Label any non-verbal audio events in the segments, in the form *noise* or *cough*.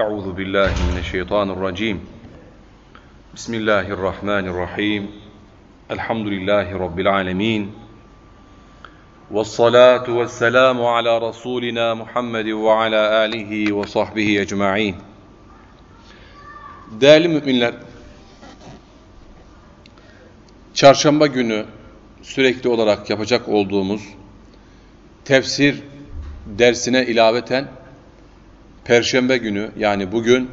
أعوذ بالله من الشيطان الرجيم بسم الله الرحمن الرحيم الحمد لله رب العالمين والصلاة والسلام على رسولنا محمد وعلى آله وصحبه أجمعين Değerli müminler, çarşamba günü sürekli olarak yapacak olduğumuz tefsir dersine ilaveten Perşembe günü yani bugün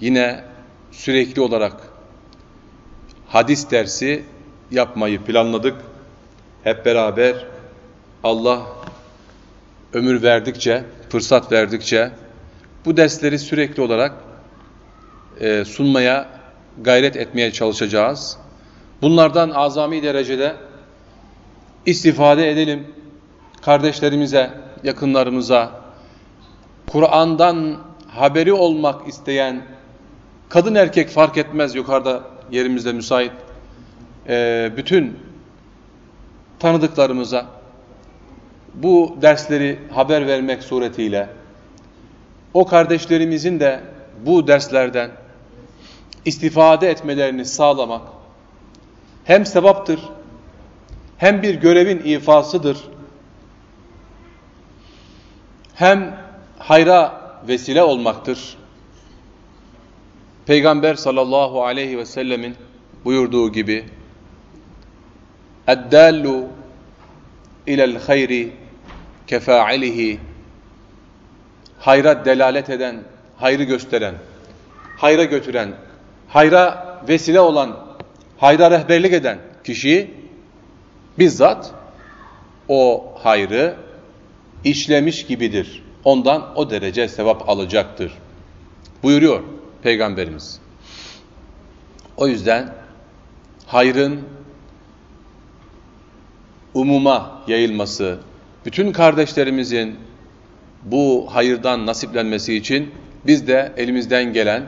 yine sürekli olarak hadis dersi yapmayı planladık. Hep beraber Allah ömür verdikçe, fırsat verdikçe bu dersleri sürekli olarak e, sunmaya, gayret etmeye çalışacağız. Bunlardan azami derecede istifade edelim. Kardeşlerimize, yakınlarımıza, Kur'an'dan haberi olmak isteyen, kadın erkek fark etmez yukarıda yerimizde müsait, e, bütün tanıdıklarımıza bu dersleri haber vermek suretiyle o kardeşlerimizin de bu derslerden istifade etmelerini sağlamak hem sevaptır hem bir görevin ifasıdır hem hayra vesile olmaktır. Peygamber sallallahu aleyhi ve sellemin buyurduğu gibi اَدَّالُّ اِلَى الْخَيْرِ كَفَاعِلِهِ Hayra delalet eden, hayrı gösteren, hayra götüren, hayra vesile olan, hayra rehberlik eden kişi bizzat o hayrı işlemiş gibidir. Ondan o derece sevap alacaktır. Buyuruyor Peygamberimiz. O yüzden hayrın umuma yayılması, bütün kardeşlerimizin bu hayırdan nasiplenmesi için biz de elimizden gelen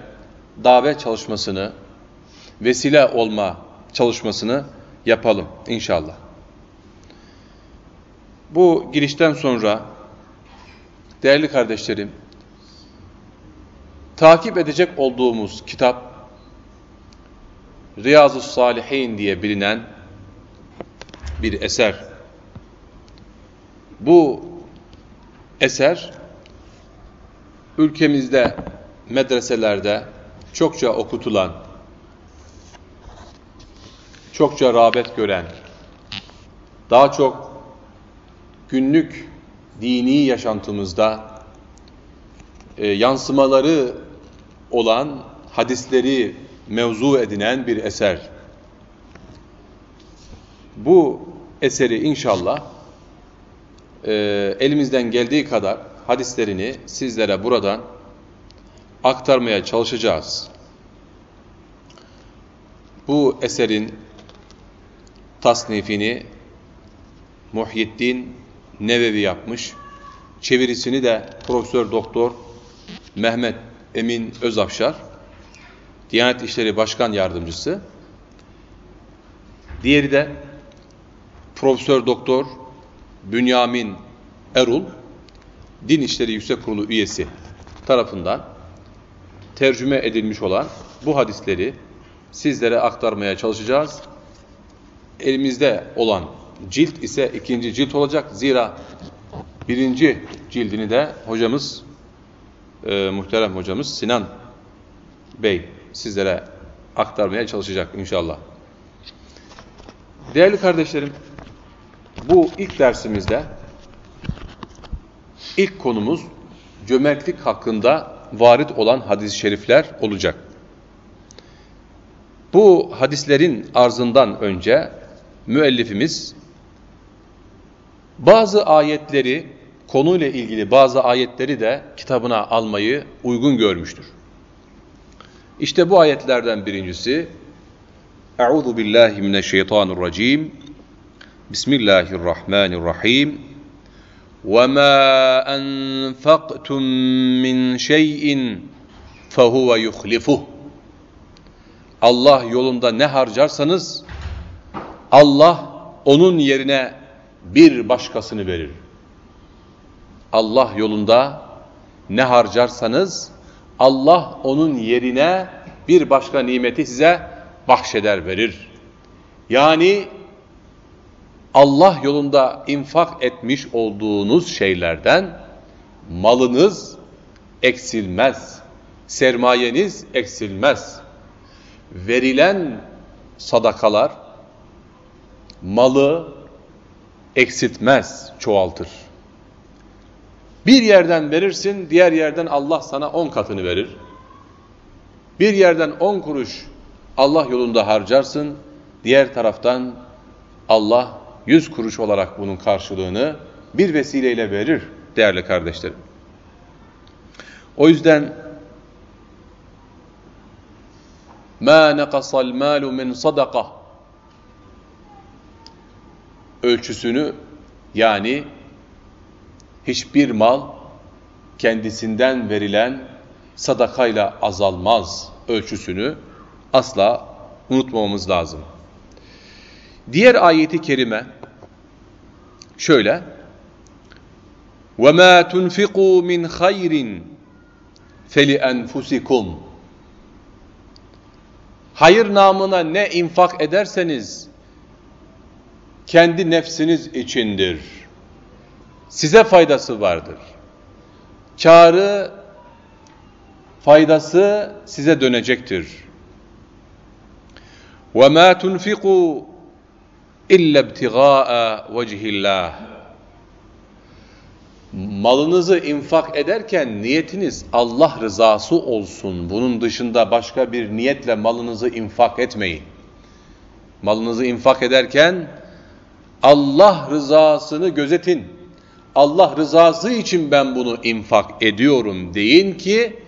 davet çalışmasını, vesile olma çalışmasını yapalım inşallah. Bu girişten sonra değerli kardeşlerim, takip edecek olduğumuz kitap Riyazu Salihin diye bilinen bir eser. Bu eser ülkemizde medreselerde çokça okutulan, çokça rağbet gören, daha çok günlük dini yaşantımızda e, yansımaları olan hadisleri mevzu edinen bir eser. Bu eseri inşallah e, elimizden geldiği kadar hadislerini sizlere buradan aktarmaya çalışacağız. Bu eserin tasnifini Muhyiddin Nevevi yapmış. Çevirisini de Profesör Doktor Mehmet Emin Özafşar, Diyanet İşleri Başkan Yardımcısı. Diğeri de Profesör Doktor Bünyamin Erul, Din İşleri Yüksek Kurulu üyesi tarafından tercüme edilmiş olan bu hadisleri sizlere aktarmaya çalışacağız. Elimizde olan cilt ise ikinci cilt olacak. Zira birinci cildini de hocamız, e, muhterem hocamız Sinan Bey sizlere aktarmaya çalışacak inşallah. Değerli kardeşlerim, bu ilk dersimizde ilk konumuz cömertlik hakkında varit olan hadis-i şerifler olacak. Bu hadislerin arzından önce müellifimiz bazı ayetleri, konuyla ilgili bazı ayetleri de kitabına almayı uygun görmüştür. İşte bu ayetlerden birincisi Euzu billahi mineşşeytanirracim. Bismillahirrahmanirrahim. Ve ma enfaqtum min şey'in fehuve yuhlifuh. Allah yolunda ne harcarsanız Allah onun yerine bir başkasını verir. Allah yolunda ne harcarsanız Allah onun yerine bir başka nimeti size bahşeder verir. Yani Allah yolunda infak etmiş olduğunuz şeylerden malınız eksilmez, sermayeniz eksilmez. Verilen sadakalar malı eksiltmez, çoğaltır. Bir yerden verirsin, diğer yerden Allah sana on katını verir. Bir yerden on kuruş Allah yolunda harcarsın, diğer taraftan Allah yüz kuruş olarak bunun karşılığını bir vesileyle verir değerli kardeşlerim. O yüzden مَا نَقَصَ الْمَالُ مِنْ صَدَقَةً ölçüsünü yani hiçbir mal kendisinden verilen sadakayla azalmaz ölçüsünü asla unutmamamız lazım. Diğer ayeti kerime şöyle وَمَا تُنْفِقُوا مِنْ خَيْرٍ فَلِأَنْفُسِكُمْ Hayır namına ne infak ederseniz kendi nefsiniz içindir. Size faydası vardır. Karı, faydası size dönecektir. وَمَا تُنْفِقُوا اِلَّا ابْتِغَاءَ وَجْهِ اللّٰهِ Malınızı infak ederken niyetiniz Allah rızası olsun. Bunun dışında başka bir niyetle malınızı infak etmeyin. Malınızı infak ederken Allah rızasını gözetin. Allah rızası için ben bunu infak ediyorum deyin ki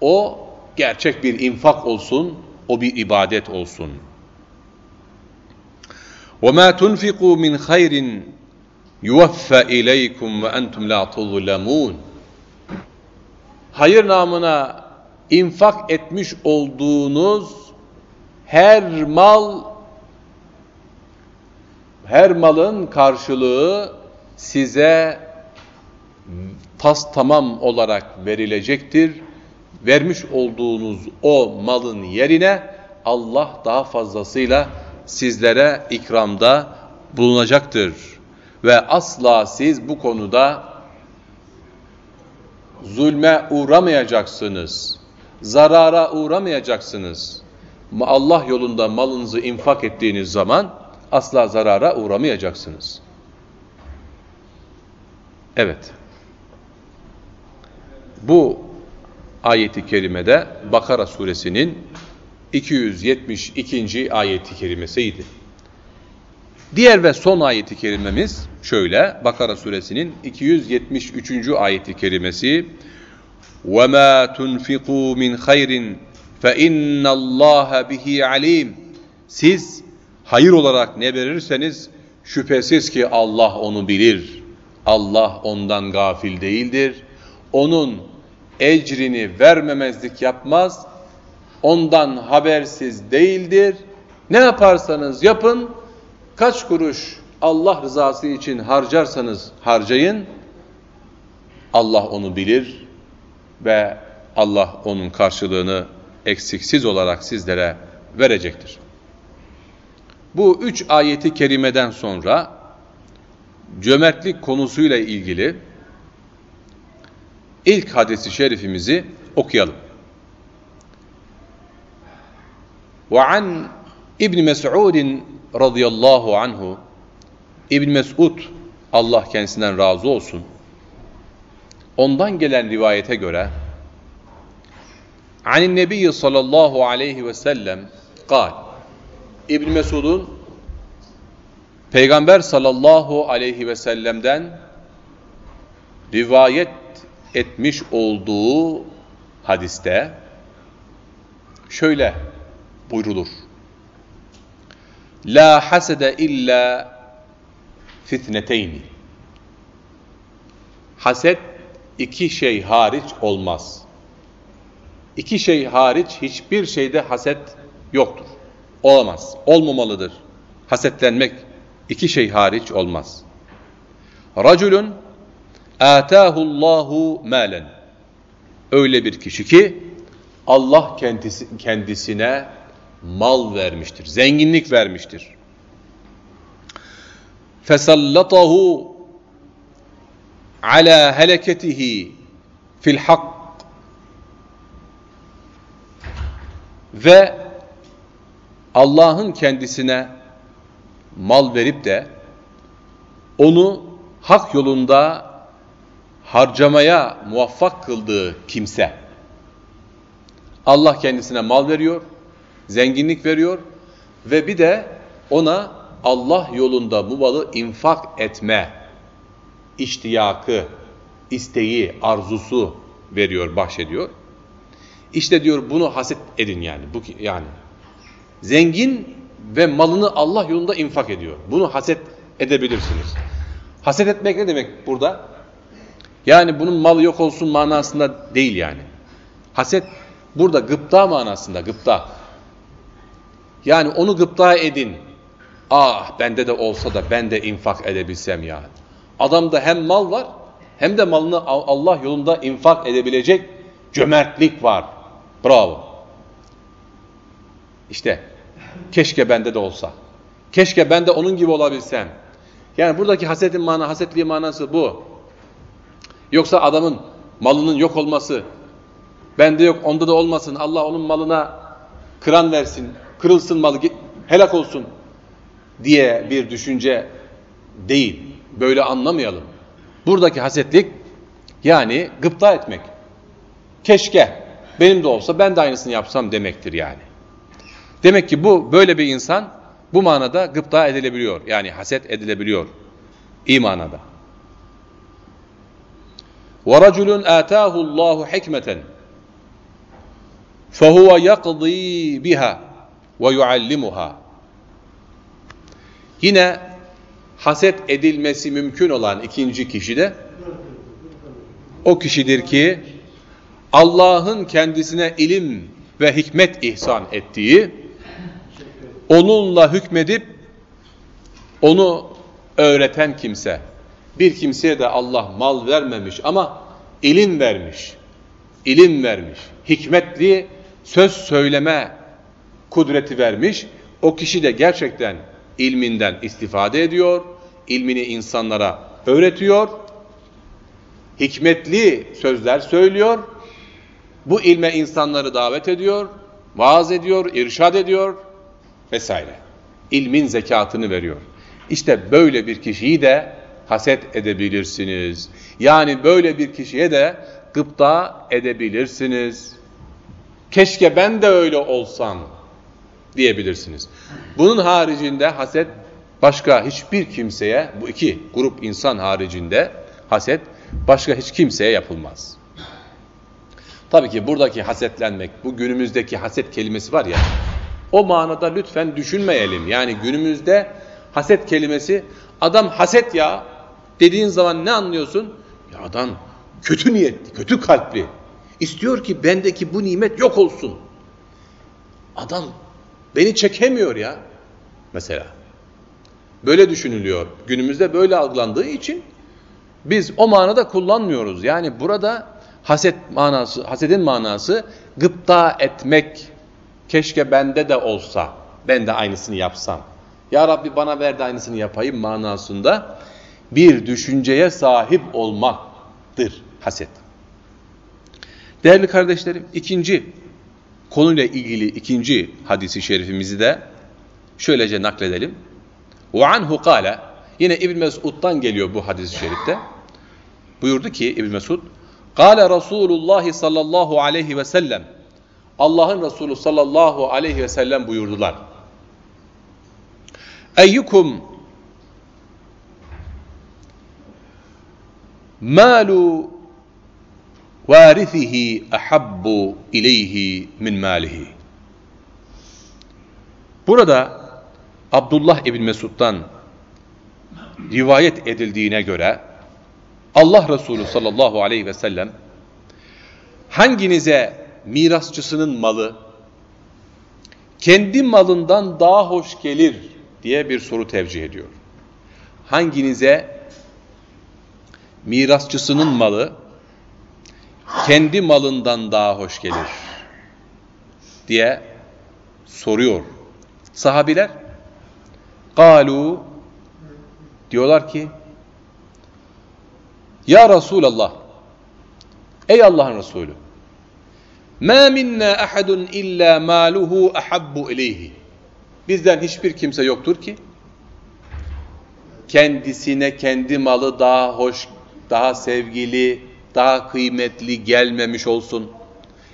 o gerçek bir infak olsun, o bir ibadet olsun. وَمَا تُنْفِقُوا مِنْ خَيْرٍ يُوَفَّ اِلَيْكُمْ وَاَنْتُمْ لَا تُظْلَمُونَ Hayır namına infak etmiş olduğunuz her mal her malın karşılığı size tas tamam olarak verilecektir. Vermiş olduğunuz o malın yerine Allah daha fazlasıyla sizlere ikramda bulunacaktır. Ve asla siz bu konuda zulme uğramayacaksınız. Zarara uğramayacaksınız. Allah yolunda malınızı infak ettiğiniz zaman asla zarara uğramayacaksınız. Evet. Bu ayeti kerimede Bakara suresinin 272. ayeti kerimesiydi. Diğer ve son ayeti kerimemiz şöyle Bakara suresinin 273. ayeti kerimesi وَمَا تُنْفِقُوا مِنْ خَيْرٍ فَاِنَّ اللّٰهَ بِهِ عَلِيمٌ Siz hayır olarak ne verirseniz şüphesiz ki Allah onu bilir. Allah ondan gafil değildir. Onun ecrini vermemezlik yapmaz. Ondan habersiz değildir. Ne yaparsanız yapın, kaç kuruş Allah rızası için harcarsanız harcayın. Allah onu bilir ve Allah onun karşılığını eksiksiz olarak sizlere verecektir. Bu üç ayeti kerimeden sonra cömertlik konusuyla ilgili ilk hadisi şerifimizi okuyalım. وعن İbn Mes'ud radıyallahu anhu İbn Mes'ud Allah kendisinden razı olsun. Ondan gelen rivayete göre Anin Nebi sallallahu aleyhi ve sellem قال İbn Mesud'un Peygamber sallallahu aleyhi ve sellem'den rivayet etmiş olduğu hadiste şöyle buyrulur. La hasede illa fitneteyni. Haset iki şey hariç olmaz. İki şey hariç hiçbir şeyde haset yoktur. Olamaz. Olmamalıdır. Hasetlenmek iki şey hariç olmaz. Raculun atahullahu malen. Öyle bir kişi ki Allah kendisi, kendisine mal vermiştir, zenginlik vermiştir. Fesallatahu ala heleketihi fil hak ve Allah'ın kendisine mal verip de onu hak yolunda harcamaya muvaffak kıldığı kimse Allah kendisine mal veriyor, zenginlik veriyor ve bir de ona Allah yolunda bu malı infak etme iştiyakı, isteği, arzusu veriyor, bahşediyor. İşte diyor bunu haset edin yani. Bu yani zengin ve malını Allah yolunda infak ediyor. Bunu haset edebilirsiniz. Haset etmek ne demek burada? Yani bunun malı yok olsun manasında değil yani. Haset burada gıpta manasında, gıpta. Yani onu gıpta edin. Ah bende de olsa da ben de infak edebilsem ya. Adamda hem mal var hem de malını Allah yolunda infak edebilecek cömertlik var. Bravo. İşte keşke bende de olsa. Keşke ben de onun gibi olabilsem. Yani buradaki hasetin mana, hasetliği manası bu. Yoksa adamın malının yok olması, bende yok onda da olmasın, Allah onun malına kıran versin, kırılsın malı, helak olsun diye bir düşünce değil. Böyle anlamayalım. Buradaki hasetlik yani gıpta etmek. Keşke benim de olsa ben de aynısını yapsam demektir yani. Demek ki bu böyle bir insan bu manada gıpta edilebiliyor. Yani haset edilebiliyor. İyi manada. وَرَجُلٌ آتَاهُ اللّٰهُ حِكْمَةً فَهُوَ يَقْضِي بِهَا وَيُعَلِّمُهَا Yine haset edilmesi mümkün olan ikinci kişi de o kişidir ki Allah'ın kendisine ilim ve hikmet ihsan ettiği, onunla hükmedip onu öğreten kimse. Bir kimseye de Allah mal vermemiş ama ilim vermiş. İlim vermiş. Hikmetli söz söyleme kudreti vermiş. O kişi de gerçekten ilminden istifade ediyor, ilmini insanlara öğretiyor, hikmetli sözler söylüyor, bu ilme insanları davet ediyor, vaaz ediyor, irşad ediyor vesaire. İlmin zekatını veriyor. İşte böyle bir kişiyi de haset edebilirsiniz. Yani böyle bir kişiye de gıpta edebilirsiniz. Keşke ben de öyle olsam diyebilirsiniz. Bunun haricinde haset başka hiçbir kimseye, bu iki grup insan haricinde haset başka hiç kimseye yapılmaz. Tabii ki buradaki hasetlenmek, bu günümüzdeki haset kelimesi var ya, o manada lütfen düşünmeyelim. Yani günümüzde haset kelimesi, adam haset ya dediğin zaman ne anlıyorsun? Ya adam kötü niyetli, kötü kalpli. İstiyor ki bendeki bu nimet yok olsun. Adam beni çekemiyor ya. Mesela. Böyle düşünülüyor. Günümüzde böyle algılandığı için biz o manada kullanmıyoruz. Yani burada haset manası, hasedin manası gıpta etmek. Keşke bende de olsa, ben de aynısını yapsam. Ya Rabbi bana ver de aynısını yapayım manasında bir düşünceye sahip olmaktır haset. Değerli kardeşlerim, ikinci konuyla ilgili ikinci hadisi şerifimizi de şöylece nakledelim. وَعَنْهُ قَالَ Yine İbn Mesud'dan geliyor bu hadis-i şerifte. Buyurdu ki İbn Mesud, Kale Resulullah sallallahu aleyhi ve sellem Allah'ın Resulü sallallahu aleyhi ve sellem buyurdular. Eyyukum malu varithihi ahabbu ileyhi min malihi. Burada Abdullah İbn Mesud'dan rivayet edildiğine göre Allah Resulü sallallahu aleyhi ve sellem hanginize mirasçısının malı kendi malından daha hoş gelir diye bir soru tevcih ediyor. Hanginize mirasçısının malı kendi malından daha hoş gelir diye soruyor. Sahabiler galu diyorlar ki Ya Resulallah Ey Allah'ın Resulü Ma minna ahadun illa maluhu ahabbu ileyhi Bizden hiçbir kimse yoktur ki kendisine kendi malı daha hoş, daha sevgili, daha kıymetli gelmemiş olsun.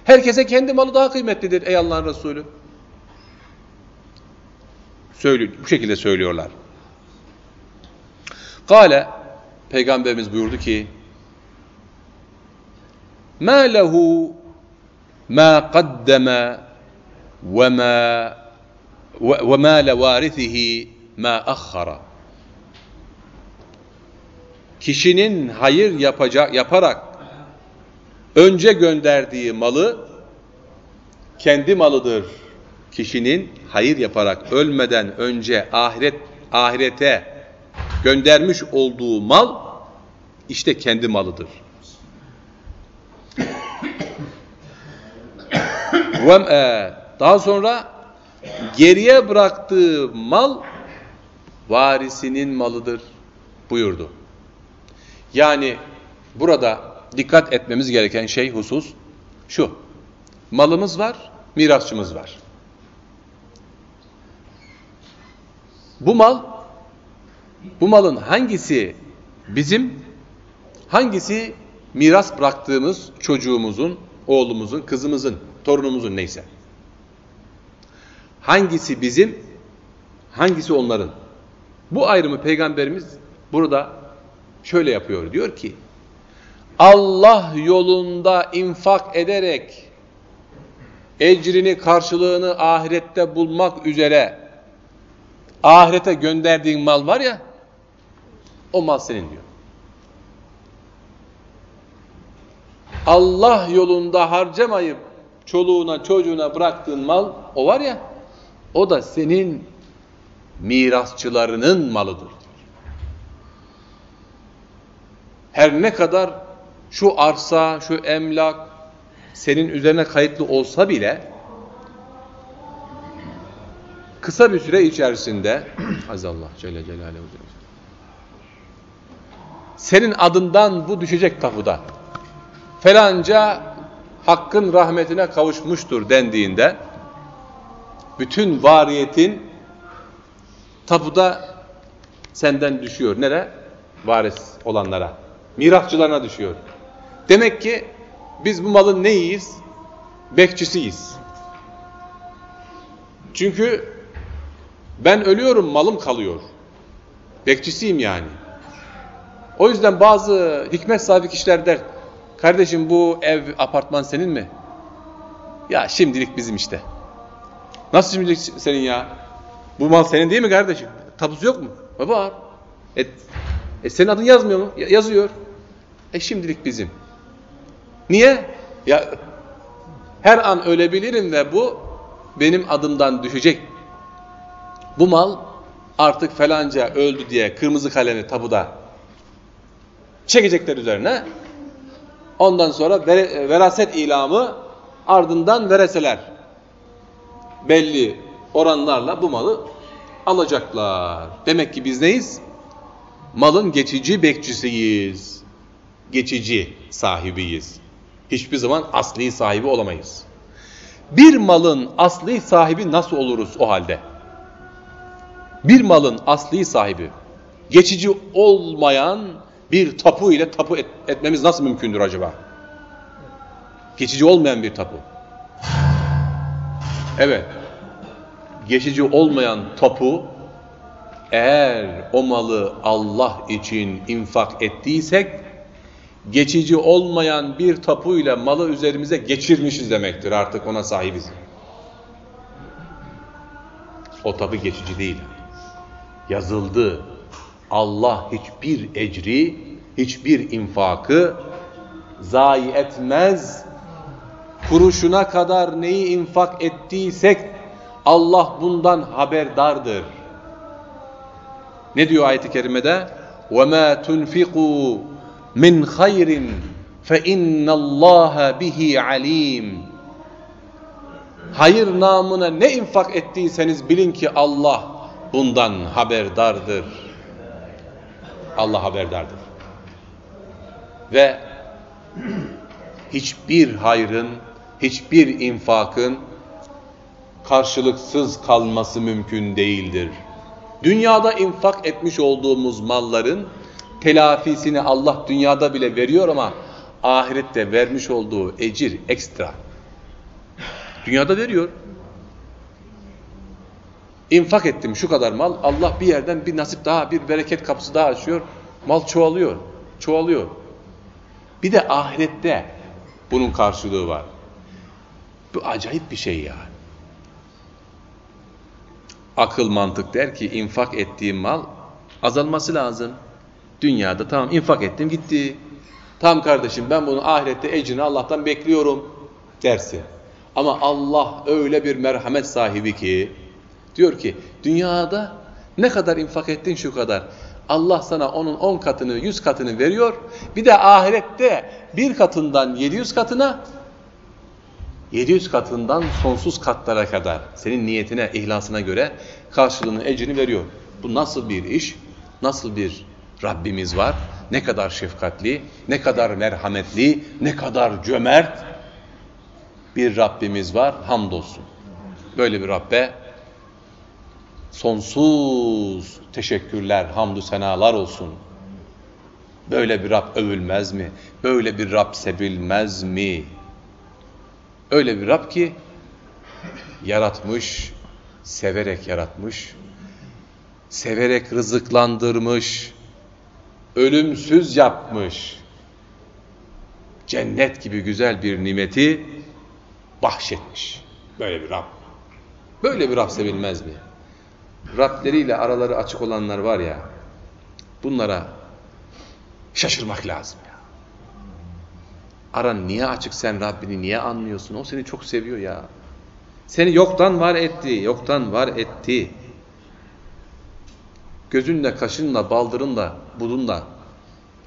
Herkese kendi malı daha kıymetlidir ey Allah'ın Resulü. Söylüyor, bu şekilde söylüyorlar. Kale Peygamberimiz buyurdu ki مَا لَهُ ma qaddeme ve ma ve ma levarisihi ma ahhara. Kişinin hayır yapacak yaparak önce gönderdiği malı kendi malıdır. Kişinin hayır yaparak ölmeden önce ahiret ahirete göndermiş olduğu mal işte kendi malıdır. Ve daha sonra geriye bıraktığı mal varisinin malıdır buyurdu. Yani burada dikkat etmemiz gereken şey husus şu. Malımız var, mirasçımız var. Bu mal, bu malın hangisi bizim, hangisi miras bıraktığımız çocuğumuzun, oğlumuzun, kızımızın, torunumuzun neyse. Hangisi bizim, hangisi onların. Bu ayrımı Peygamberimiz burada şöyle yapıyor. Diyor ki, Allah yolunda infak ederek ecrini, karşılığını ahirette bulmak üzere ahirete gönderdiğin mal var ya, o mal senin diyor. Allah yolunda harcamayıp çoluğuna çocuğuna bıraktığın mal o var ya, o da senin mirasçılarının malıdır. Her ne kadar şu arsa, şu emlak senin üzerine kayıtlı olsa bile kısa bir süre içerisinde *clears throat* azallah Celle Celaluhu senin adından bu düşecek tapuda. Felanca hakkın rahmetine kavuşmuştur dendiğinde bütün variyetin tapuda senden düşüyor. Nere? Varis olanlara. Mirasçılarına düşüyor. Demek ki biz bu malın neyiyiz? Bekçisiyiz. Çünkü ben ölüyorum malım kalıyor. Bekçisiyim yani. O yüzden bazı hikmet sahibi kişiler der, kardeşim bu ev, apartman senin mi? Ya şimdilik bizim işte. Nasıl şimdilik senin ya? Bu mal senin değil mi kardeşim? Tapusu yok mu? E var. E, e senin adın yazmıyor mu? yazıyor. E şimdilik bizim. Niye? Ya her an ölebilirim ve bu benim adımdan düşecek. Bu mal artık falanca öldü diye kırmızı kalemi tabuda çekecekler üzerine. Ondan sonra ver, veraset ilamı ardından vereseler belli oranlarla bu malı alacaklar. Demek ki biz neyiz? Malın geçici bekçisiyiz. Geçici sahibiyiz. Hiçbir zaman asli sahibi olamayız. Bir malın asli sahibi nasıl oluruz o halde? Bir malın asli sahibi, geçici olmayan bir tapu ile tapu et, etmemiz nasıl mümkündür acaba? Geçici olmayan bir tapu. Evet, geçici olmayan tapu, eğer o malı Allah için infak ettiysek, geçici olmayan bir tapuyla malı üzerimize geçirmişiz demektir. Artık ona sahibiz. O tapu geçici değil. Yazıldı. Allah hiçbir ecri, hiçbir infakı zayi etmez. Kuruşuna kadar neyi infak ettiysek Allah bundan haberdardır. Ne diyor ayet-i kerimede? وَمَا تُنْفِقُوا min hayrin فَاِنَّ اللّٰهَ bihi alim. Hayır namına ne infak ettiyseniz bilin ki Allah bundan haberdardır. Allah haberdardır. Ve hiçbir hayrın, hiçbir infakın karşılıksız kalması mümkün değildir. Dünyada infak etmiş olduğumuz malların telafisini Allah dünyada bile veriyor ama ahirette vermiş olduğu ecir ekstra. Dünyada veriyor. İnfak ettim şu kadar mal. Allah bir yerden bir nasip daha, bir bereket kapısı daha açıyor. Mal çoğalıyor. Çoğalıyor. Bir de ahirette bunun karşılığı var. Bu acayip bir şey yani. Akıl mantık der ki infak ettiğim mal azalması lazım. Dünyada tamam infak ettim gitti. Tamam kardeşim ben bunu ahirette ecrini Allah'tan bekliyorum dersin. Ama Allah öyle bir merhamet sahibi ki diyor ki dünyada ne kadar infak ettin şu kadar. Allah sana onun on katını, yüz katını veriyor. Bir de ahirette bir katından 700 katına 700 katından sonsuz katlara kadar senin niyetine, ihlasına göre karşılığını, ecrini veriyor. Bu nasıl bir iş? Nasıl bir Rabbimiz var? Ne kadar şefkatli, ne kadar merhametli, ne kadar cömert bir Rabbimiz var. Hamdolsun. Böyle bir Rabbe sonsuz teşekkürler, hamdü senalar olsun. Böyle bir Rab övülmez mi? Böyle bir Rab sevilmez mi? Öyle bir Rab ki yaratmış, severek yaratmış, severek rızıklandırmış, ölümsüz yapmış, cennet gibi güzel bir nimeti bahşetmiş. Böyle bir Rab. Böyle bir Rab sevilmez mi? Rableriyle araları açık olanlar var ya, bunlara şaşırmak lazım ya. Aran niye açık sen Rabbini niye anlıyorsun? O seni çok seviyor ya. Seni yoktan var etti, yoktan var etti. Gözünle, kaşınla, baldırınla, budunla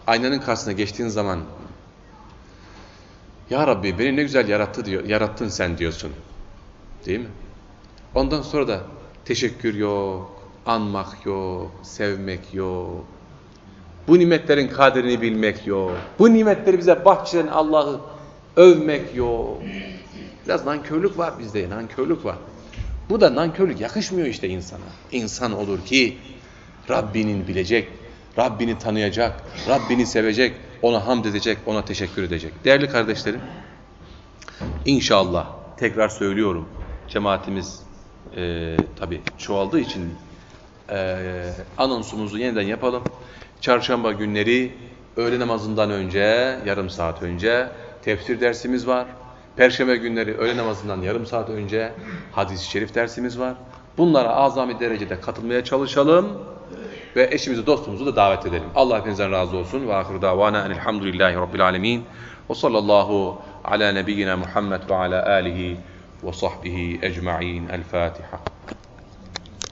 aynanın karşısına geçtiğin zaman Ya Rabbi beni ne güzel yarattı diyor, yarattın sen diyorsun. Değil mi? Ondan sonra da teşekkür yok, anmak yok, sevmek yok. Bu nimetlerin kadrini bilmek yok. Bu nimetleri bize bahşeden Allah'ı övmek yok. Biraz nankörlük var bizde, nankörlük var. Bu da nankörlük yakışmıyor işte insana. İnsan olur ki Rabbinin bilecek, Rabbini tanıyacak, Rabbini sevecek, ona hamd edecek, ona teşekkür edecek. Değerli kardeşlerim, inşallah tekrar söylüyorum, cemaatimiz e, tabi çoğaldığı için e, anonsumuzu yeniden yapalım. Çarşamba günleri öğle namazından önce, yarım saat önce tefsir dersimiz var. Perşembe günleri öğle namazından yarım saat önce hadis-i şerif dersimiz var. Bunlara azami derecede katılmaya çalışalım ve eşimizi dostumuzu da davet edelim. Allah hepinizden razı olsun. Ve ahir davana enelhamdülillahi rabbil alemin. Ve sallallahu ala nebiyyina Muhammed ve ala alihi وصحبه أجمعين. الفاتحة.